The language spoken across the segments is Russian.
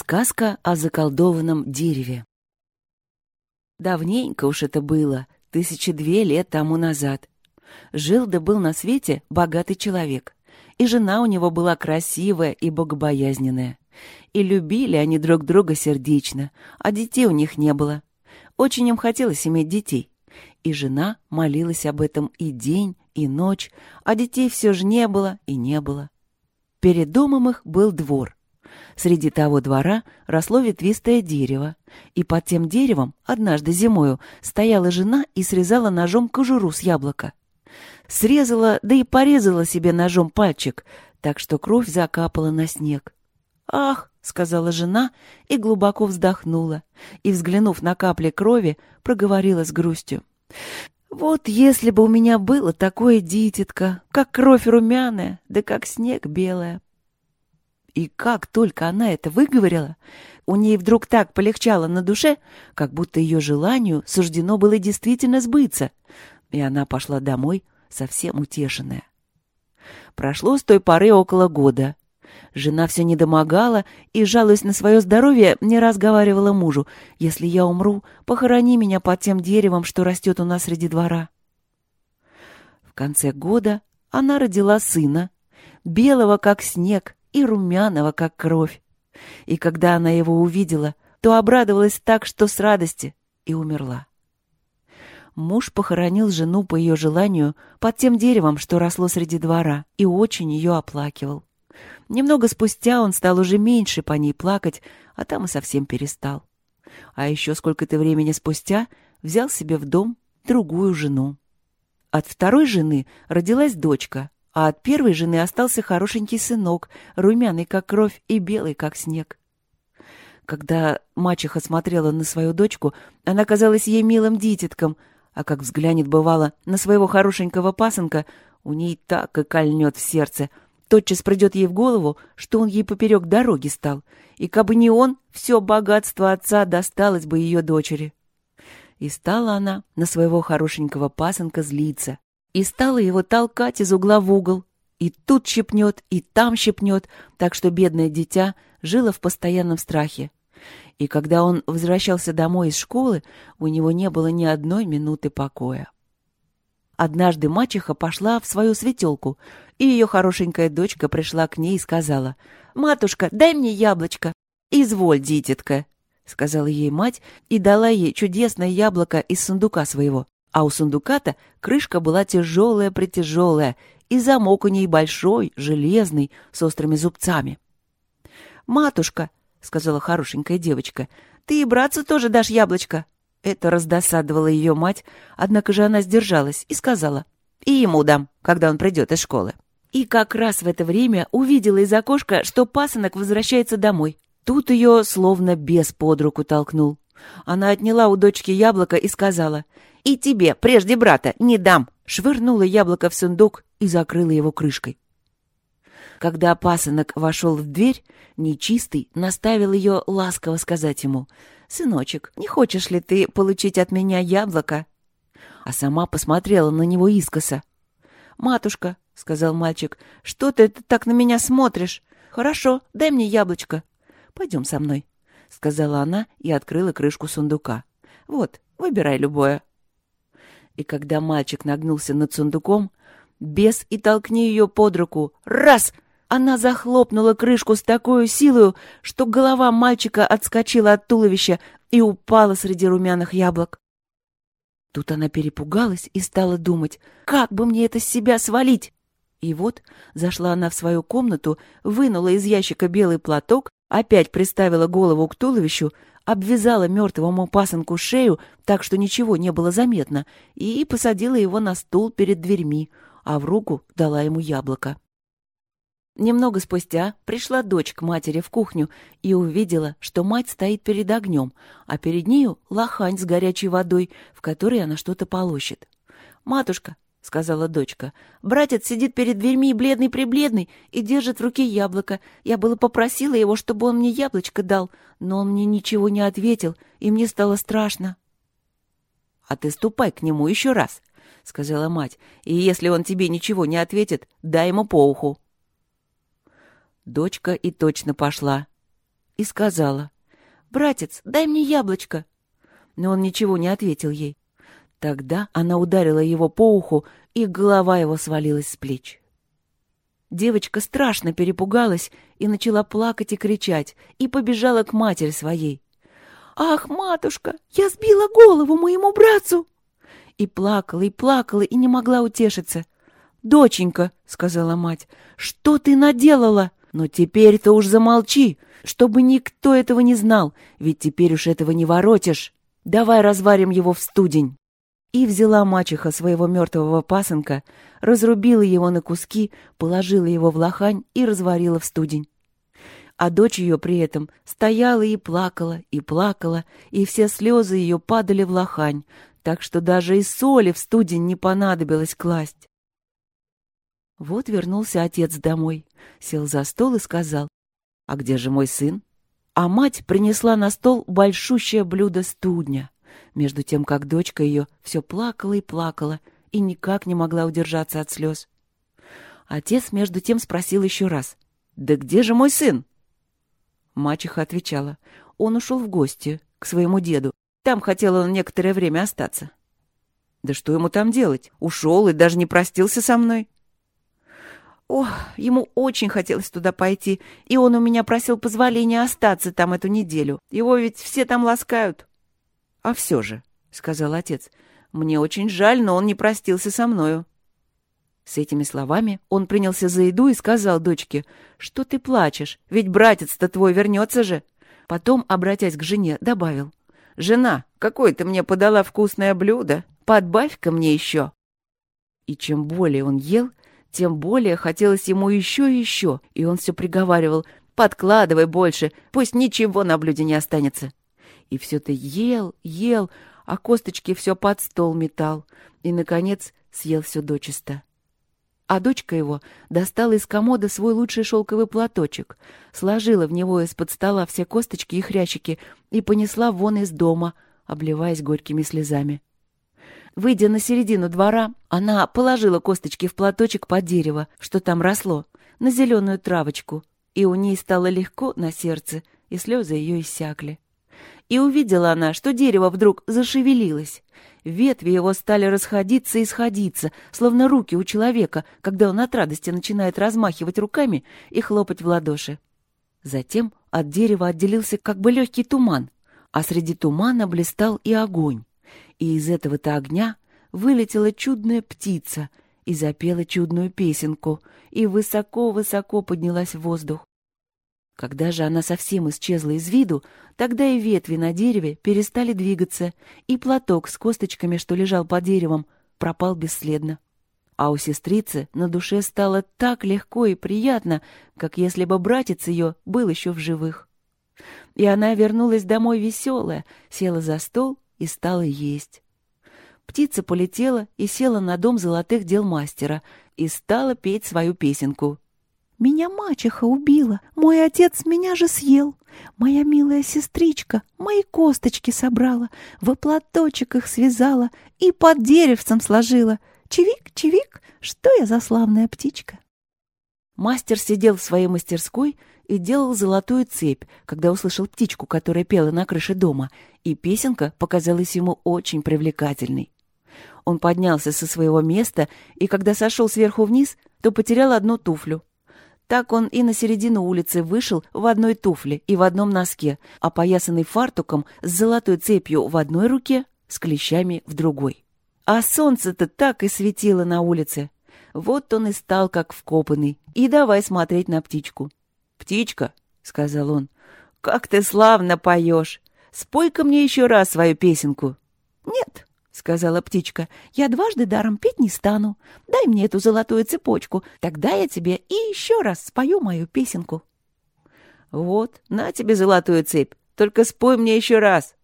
Сказка о заколдованном дереве. Давненько уж это было, тысячи две лет тому назад. Жил да был на свете богатый человек, и жена у него была красивая и богобоязненная. И любили они друг друга сердечно, а детей у них не было. Очень им хотелось иметь детей. И жена молилась об этом и день, и ночь, а детей все же не было и не было. Перед домом их был двор. Среди того двора росло ветвистое дерево, и под тем деревом однажды зимою стояла жена и срезала ножом кожуру с яблока. Срезала, да и порезала себе ножом пальчик, так что кровь закапала на снег. «Ах!» — сказала жена и глубоко вздохнула, и, взглянув на капли крови, проговорила с грустью. «Вот если бы у меня было такое дитятко, как кровь румяная, да как снег белая, и как только она это выговорила, у ней вдруг так полегчало на душе, как будто ее желанию суждено было действительно сбыться, и она пошла домой совсем утешенная. Прошло с той поры около года. Жена все не домогала и, жалуясь на свое здоровье, не раз говорила мужу, «Если я умру, похорони меня под тем деревом, что растет у нас среди двора». В конце года она родила сына, белого, как снег, и румяного, как кровь. И когда она его увидела, то обрадовалась так, что с радости, и умерла. Муж похоронил жену по ее желанию под тем деревом, что росло среди двора, и очень ее оплакивал. Немного спустя он стал уже меньше по ней плакать, а там и совсем перестал. А еще сколько-то времени спустя взял себе в дом другую жену. От второй жены родилась дочка, а от первой жены остался хорошенький сынок, румяный, как кровь, и белый, как снег. Когда мачеха смотрела на свою дочку, она казалась ей милым дитятком, а как взглянет, бывало, на своего хорошенького пасынка, у ней так и кольнет в сердце. Тотчас придет ей в голову, что он ей поперек дороги стал, и кабы не он, все богатство отца досталось бы ее дочери. И стала она на своего хорошенького пасынка злиться и стала его толкать из угла в угол. И тут щепнет, и там щепнет, так что бедное дитя жило в постоянном страхе. И когда он возвращался домой из школы, у него не было ни одной минуты покоя. Однажды мачеха пошла в свою светелку, и ее хорошенькая дочка пришла к ней и сказала, «Матушка, дай мне яблочко». «Изволь, дитятка», — сказала ей мать и дала ей чудесное яблоко из сундука своего. А у сундука-то крышка была тяжелая-притяжелая, и замок у ней большой, железный, с острыми зубцами. «Матушка», — сказала хорошенькая девочка, — «ты и братцу тоже дашь яблочко?» Это раздосадовала ее мать, однако же она сдержалась и сказала, «И ему дам, когда он придет из школы». И как раз в это время увидела из окошка, что пасынок возвращается домой. Тут ее словно бес под руку толкнул. Она отняла у дочки яблоко и сказала, «И тебе, прежде брата, не дам!» Швырнула яблоко в сундук и закрыла его крышкой. Когда пасынок вошел в дверь, нечистый наставил ее ласково сказать ему, «Сыночек, не хочешь ли ты получить от меня яблоко?» А сама посмотрела на него искоса. «Матушка», — сказал мальчик, — «что ты так на меня смотришь? Хорошо, дай мне яблочко. Пойдем со мной». — сказала она и открыла крышку сундука. «Вот, выбирай любое». И когда мальчик нагнулся над сундуком, бес и толкни ее под руку. Раз! Она захлопнула крышку с такой силой, что голова мальчика отскочила от туловища и упала среди румяных яблок. Тут она перепугалась и стала думать, как бы мне это с себя свалить. И вот зашла она в свою комнату, вынула из ящика белый платок Опять приставила голову к туловищу, обвязала мертвому пасынку шею так, что ничего не было заметно, и посадила его на стул перед дверьми, а в руку дала ему яблоко. Немного спустя пришла дочь к матери в кухню и увидела, что мать стоит перед огнем, а перед нею лохань с горячей водой, в которой она что-то полощет. «Матушка, — сказала дочка. «Братец сидит перед дверьми бледный-прибледный и держит в руке яблоко. Я было попросила его, чтобы он мне яблочко дал, но он мне ничего не ответил, и мне стало страшно». «А ты ступай к нему еще раз», — сказала мать, «и если он тебе ничего не ответит, дай ему по уху». Дочка и точно пошла. и сказала, «Братец, дай мне яблочко». Но он ничего не ответил ей. Тогда она ударила его по уху, и голова его свалилась с плеч. Девочка страшно перепугалась и начала плакать и кричать, и побежала к матери своей. «Ах, матушка, я сбила голову моему братцу!» И плакала, и плакала, и не могла утешиться. «Доченька», — сказала мать, — «что ты наделала? Но теперь-то уж замолчи, чтобы никто этого не знал, ведь теперь уж этого не воротишь. Давай разварим его в студень». И взяла мачеха своего мертвого пасынка, разрубила его на куски, положила его в лохань и разварила в студень. А дочь ее при этом стояла и плакала, и плакала, и все слезы ее падали в лохань, так что даже и соли в студень не понадобилось класть. Вот вернулся отец домой, сел за стол и сказал, «А где же мой сын?» А мать принесла на стол большущее блюдо студня между тем как дочка ее все плакала и плакала и никак не могла удержаться от слез. Отец между тем спросил еще раз. «Да где же мой сын?» Мачеха отвечала. «Он ушел в гости к своему деду. Там хотел он некоторое время остаться». «Да что ему там делать? Ушел и даже не простился со мной». Ох, ему очень хотелось туда пойти, и он у меня просил позволения остаться там эту неделю. Его ведь все там ласкают. «А все же», — сказал отец, — «мне очень жаль, но он не простился со мною». С этими словами он принялся за еду и сказал дочке, «Что ты плачешь? Ведь братец-то твой вернется же». Потом, обратясь к жене, добавил, «Жена, какое ты мне подала вкусное блюдо? Подбавь-ка мне еще». И чем более он ел, тем более хотелось ему еще и еще, и он все приговаривал, «Подкладывай больше, пусть ничего на блюде не останется». И все ты ел, ел, а косточки все под стол метал. И, наконец, съел все дочисто. А дочка его достала из комода свой лучший шелковый платочек, сложила в него из-под стола все косточки и хрящики и понесла вон из дома, обливаясь горькими слезами. Выйдя на середину двора, она положила косточки в платочек под дерево, что там росло, на зеленую травочку, и у ней стало легко на сердце, и слезы ее иссякли. И увидела она, что дерево вдруг зашевелилось. Ветви его стали расходиться и сходиться, словно руки у человека, когда он от радости начинает размахивать руками и хлопать в ладоши. Затем от дерева отделился как бы легкий туман, а среди тумана блистал и огонь. И из этого-то огня вылетела чудная птица и запела чудную песенку, и высоко-высоко поднялась в воздух. Когда же она совсем исчезла из виду, тогда и ветви на дереве перестали двигаться, и платок с косточками, что лежал под деревом, пропал бесследно. А у сестрицы на душе стало так легко и приятно, как если бы братец ее был еще в живых. И она вернулась домой веселая, села за стол и стала есть. Птица полетела и села на дом золотых дел мастера и стала петь свою песенку — меня мачеха убила, мой отец меня же съел. Моя милая сестричка мои косточки собрала, в платочек их связала и под деревцем сложила. Чевик, чевик, что я за славная птичка? Мастер сидел в своей мастерской и делал золотую цепь, когда услышал птичку, которая пела на крыше дома, и песенка показалась ему очень привлекательной. Он поднялся со своего места, и когда сошел сверху вниз, то потерял одну туфлю. Так он и на середину улицы вышел в одной туфле и в одном носке, опоясанный фартуком с золотой цепью в одной руке, с клещами в другой. А солнце-то так и светило на улице. Вот он и стал как вкопанный, и давай смотреть на птичку. «Птичка», — сказал он, — «как ты славно поешь! Спой-ка мне еще раз свою песенку». «Нет», сказала птичка, — «я дважды даром петь не стану. Дай мне эту золотую цепочку, тогда я тебе и еще раз спою мою песенку». «Вот, на тебе золотую цепь, только спой мне еще раз».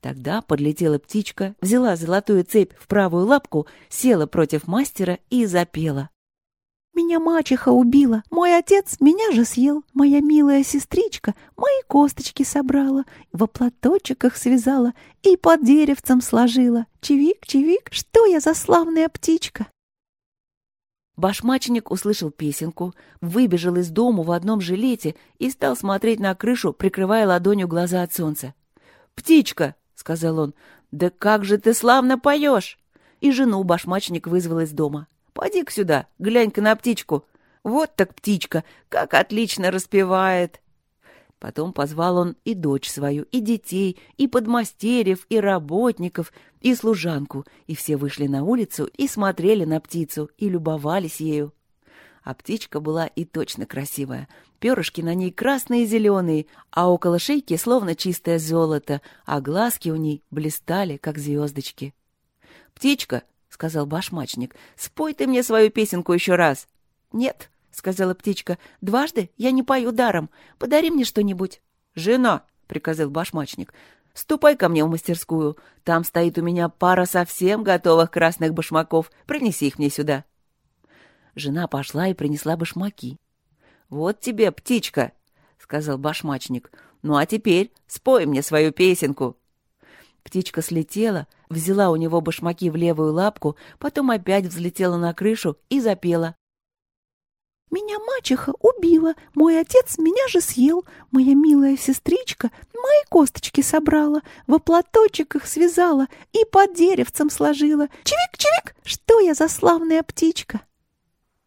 Тогда подлетела птичка, взяла золотую цепь в правую лапку, села против мастера и запела. Меня мачеха убила, мой отец меня же съел. Моя милая сестричка мои косточки собрала, во платочек их связала и под деревцем сложила. Чевик, чевик, что я за славная птичка? Башмачник услышал песенку, выбежал из дому в одном жилете и стал смотреть на крышу, прикрывая ладонью глаза от солнца. «Птичка!» — сказал он. «Да как же ты славно поешь!» И жену башмачник вызвал из дома. «Поди-ка сюда, глянь-ка на птичку. Вот так птичка, как отлично распевает!» Потом позвал он и дочь свою, и детей, и подмастерьев, и работников, и служанку, и все вышли на улицу и смотрели на птицу, и любовались ею. А птичка была и точно красивая. Перышки на ней красные и зеленые, а около шейки словно чистое золото, а глазки у ней блистали, как звездочки. «Птичка», — сказал башмачник, — «спой ты мне свою песенку еще раз». «Нет», — сказала птичка. — Дважды я не пою даром. Подари мне что-нибудь. — Жена, — приказал башмачник, — ступай ко мне в мастерскую. Там стоит у меня пара совсем готовых красных башмаков. Принеси их мне сюда. Жена пошла и принесла башмаки. — Вот тебе, птичка, — сказал башмачник. — Ну а теперь спой мне свою песенку. Птичка слетела, взяла у него башмаки в левую лапку, потом опять взлетела на крышу и запела. Меня мачеха убила, мой отец меня же съел, моя милая сестричка мои косточки собрала, во платочек их связала и под деревцем сложила. Чевик-чевик, что я за славная птичка!»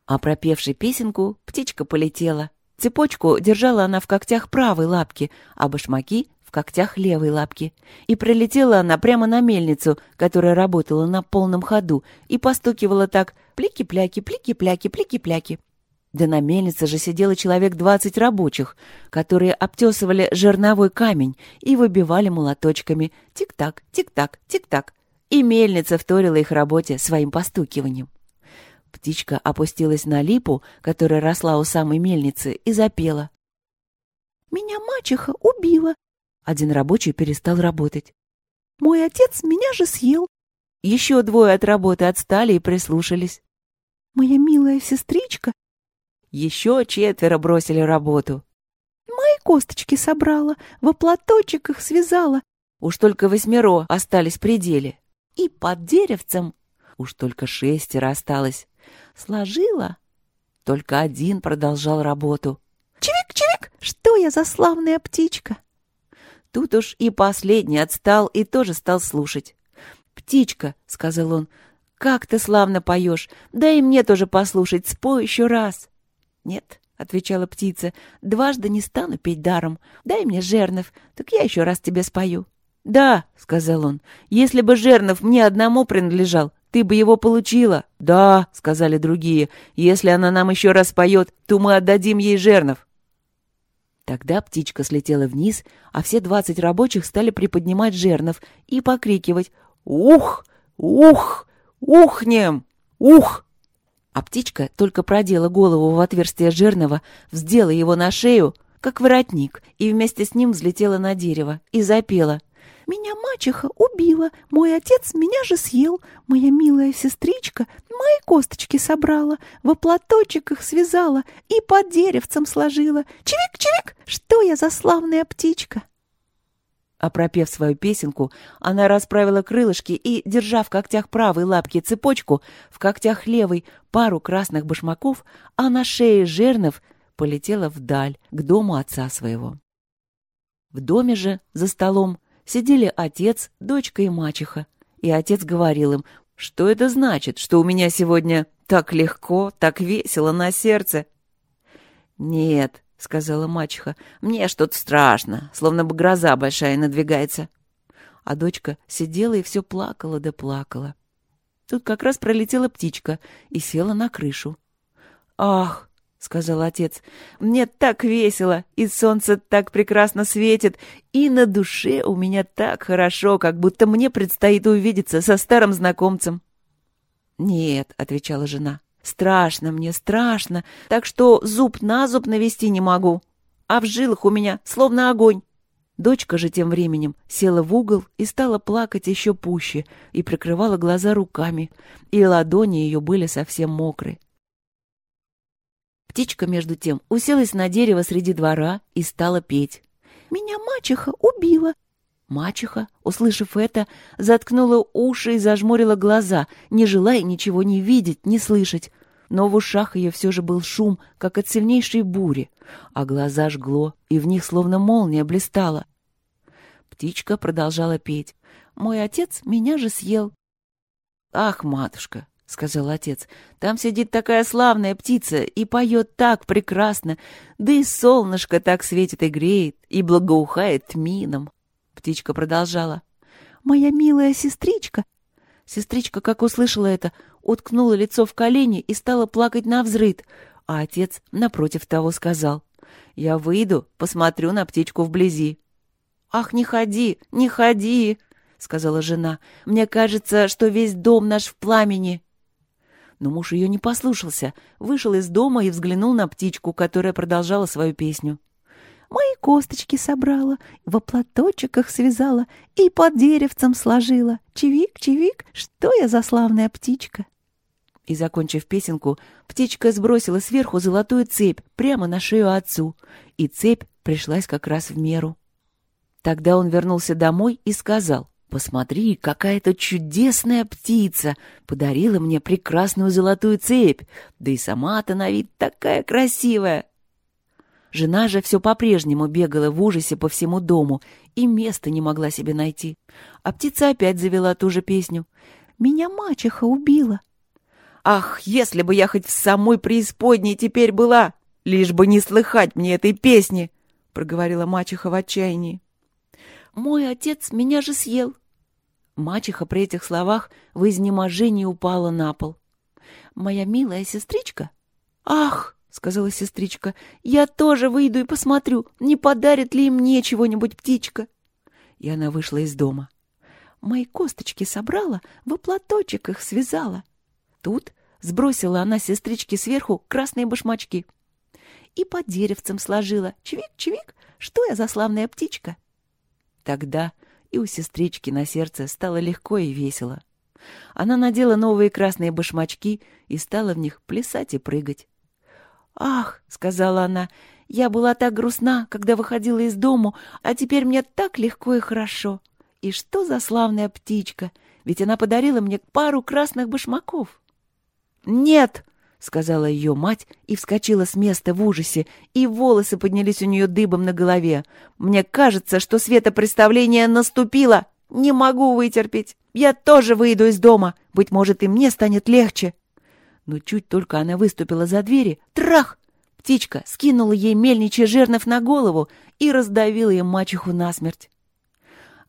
А пропевшей песенку птичка полетела. Цепочку держала она в когтях правой лапки, а башмаки — когтях левой лапки. И прилетела она прямо на мельницу, которая работала на полном ходу, и постукивала так «плики-пляки, плики-пляки, плики-пляки». Да на мельнице же сидело человек двадцать рабочих, которые обтесывали жерновой камень и выбивали молоточками тик-так, тик-так, тик-так. И мельница вторила их работе своим постукиванием. Птичка опустилась на липу, которая росла у самой мельницы, и запела. «Меня мачеха убила!» Один рабочий перестал работать. «Мой отец меня же съел!» Еще двое от работы отстали и прислушались. «Моя милая сестричка еще четверо бросили работу. Мои косточки собрала, во платочек их связала. Уж только восьмеро остались при деле. И под деревцем уж только шестеро осталось. Сложила. Только один продолжал работу. Чевик-чевик, что я за славная птичка? Тут уж и последний отстал и тоже стал слушать. «Птичка», — сказал он, — «как ты славно поешь! Дай мне тоже послушать, спой еще раз!» «Нет», — отвечала птица, — «дважды не стану петь даром. Дай мне жернов, так я еще раз тебе спою». «Да», — сказал он, — «если бы жернов мне одному принадлежал, ты бы его получила». «Да», — сказали другие, — «если она нам еще раз поет, то мы отдадим ей жернов». Тогда птичка слетела вниз, а все двадцать рабочих стали приподнимать жернов и покрикивать «Ух! Ух! Ухнем! Ух!» А птичка только продела голову в отверстие жернова, вздела его на шею, как воротник, и вместе с ним взлетела на дерево и запела. «Меня мачеха убила, мой отец меня же съел, моя милая сестричка мои косточки собрала, во платочек их связала и под деревцем сложила. Чевик-чевик, что я за славная птичка!» А пропев свою песенку, она расправила крылышки и, держа в когтях правой лапки цепочку, в когтях левой пару красных башмаков, а на шее жернов полетела вдаль, к дому отца своего. В доме же, за столом, сидели отец, дочка и мачеха. И отец говорил им, что это значит, что у меня сегодня так легко, так весело на сердце. «Нет», — сказала мачеха. «Мне что-то страшно, словно бы гроза большая надвигается». А дочка сидела и все плакала да плакала. Тут как раз пролетела птичка и села на крышу. «Ах!» — сказал отец. «Мне так весело, и солнце так прекрасно светит, и на душе у меня так хорошо, как будто мне предстоит увидеться со старым знакомцем». «Нет», — отвечала жена, Страшно мне, страшно, так что зуб на зуб навести не могу. А в жилах у меня словно огонь. Дочка же тем временем села в угол и стала плакать еще пуще и прикрывала глаза руками, и ладони ее были совсем мокры. Птичка, между тем, уселась на дерево среди двора и стала петь. «Меня мачеха убила, Мачеха, услышав это, заткнула уши и зажмурила глаза, не желая ничего не видеть, не слышать. но в ушах ее все же был шум, как от сильнейшей бури, а глаза жгло, и в них словно молния блистала. Птичка продолжала петь. «Мой отец меня же съел». «Ах, матушка!» — сказал отец. «Там сидит такая славная птица и поет так прекрасно, да и солнышко так светит и греет, и благоухает тмином». Птичка продолжала. «Моя милая сестричка Сестричка, как услышала это, уткнула лицо в колени и стала плакать на взрыд, а отец, напротив того, сказал, «Я выйду, посмотрю на птичку вблизи». «Ах, не ходи, не ходи!» — сказала жена. «Мне кажется, что весь дом наш в пламени». Но муж ее не послушался, вышел из дома и взглянул на птичку, которая продолжала свою песню. Мои косточки собрала, во платочках связала и под деревцем сложила. Чевик, чевик, что я за славная птичка!» И, закончив песенку, птичка сбросила сверху золотую цепь прямо на шею отцу, и цепь пришлась как раз в меру. Тогда он вернулся домой и сказал, «Посмотри, какая-то чудесная птица подарила мне прекрасную золотую цепь, да и сама-то на вид такая красивая!» Жена же все по-прежнему бегала в ужасе по всему дому и места не могла себе найти. А птица опять завела ту же песню. «Меня мачеха убила». «Ах, если бы я хоть в самой преисподней теперь была, лишь бы не слыхать мне этой песни!» — проговорила мачеха в отчаянии. «Мой отец меня же съел». Мачеха при этих словах в изнеможении упала на пол. «Моя милая сестричка?» «Ах!» — сказала сестричка. «Я тоже выйду и посмотрю, не подарит ли мне чего-нибудь птичка». И она вышла из дома. Мои косточки собрала, в платочек их связала. Тут сбросила она сестричке сверху красные башмачки. И под деревцем сложила. Чвик-чвик, что я за славная птичка? Тогда и у сестрички на сердце стало легко и весело. Она надела новые красные башмачки и стала в них плясать и прыгать. «Ах!» — сказала она. «Я была так грустна, когда выходила из дому, а теперь мне так легко и хорошо. И что за славная птичка! Ведь она подарила мне пару красных башмаков». «Нет!» — сказала ее мать и вскочила с места в ужасе, и волосы поднялись у нее дыбом на голове. «Мне кажется, что светопреставление наступило! Не могу вытерпеть! Я тоже выйду из дома! Быть может, и мне станет легче!» Но чуть только она выступила за двери, трах! Птичка скинула ей мельничий жернов на голову и раздавила ей мачеху насмерть.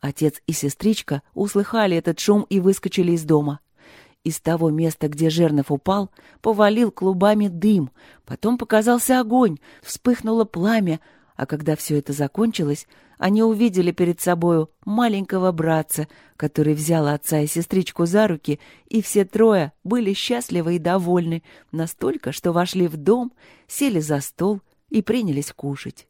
Отец и сестричка услыхали этот шум и выскочили из дома. Из того места, где жернов упал, повалил клубами дым, потом показался огонь, вспыхнуло пламя, а когда все это закончилось, они увидели перед собою маленького братца, который взял отца и сестричку за руки, и все трое были счастливы и довольны настолько, что вошли в дом, сели за стол и принялись кушать.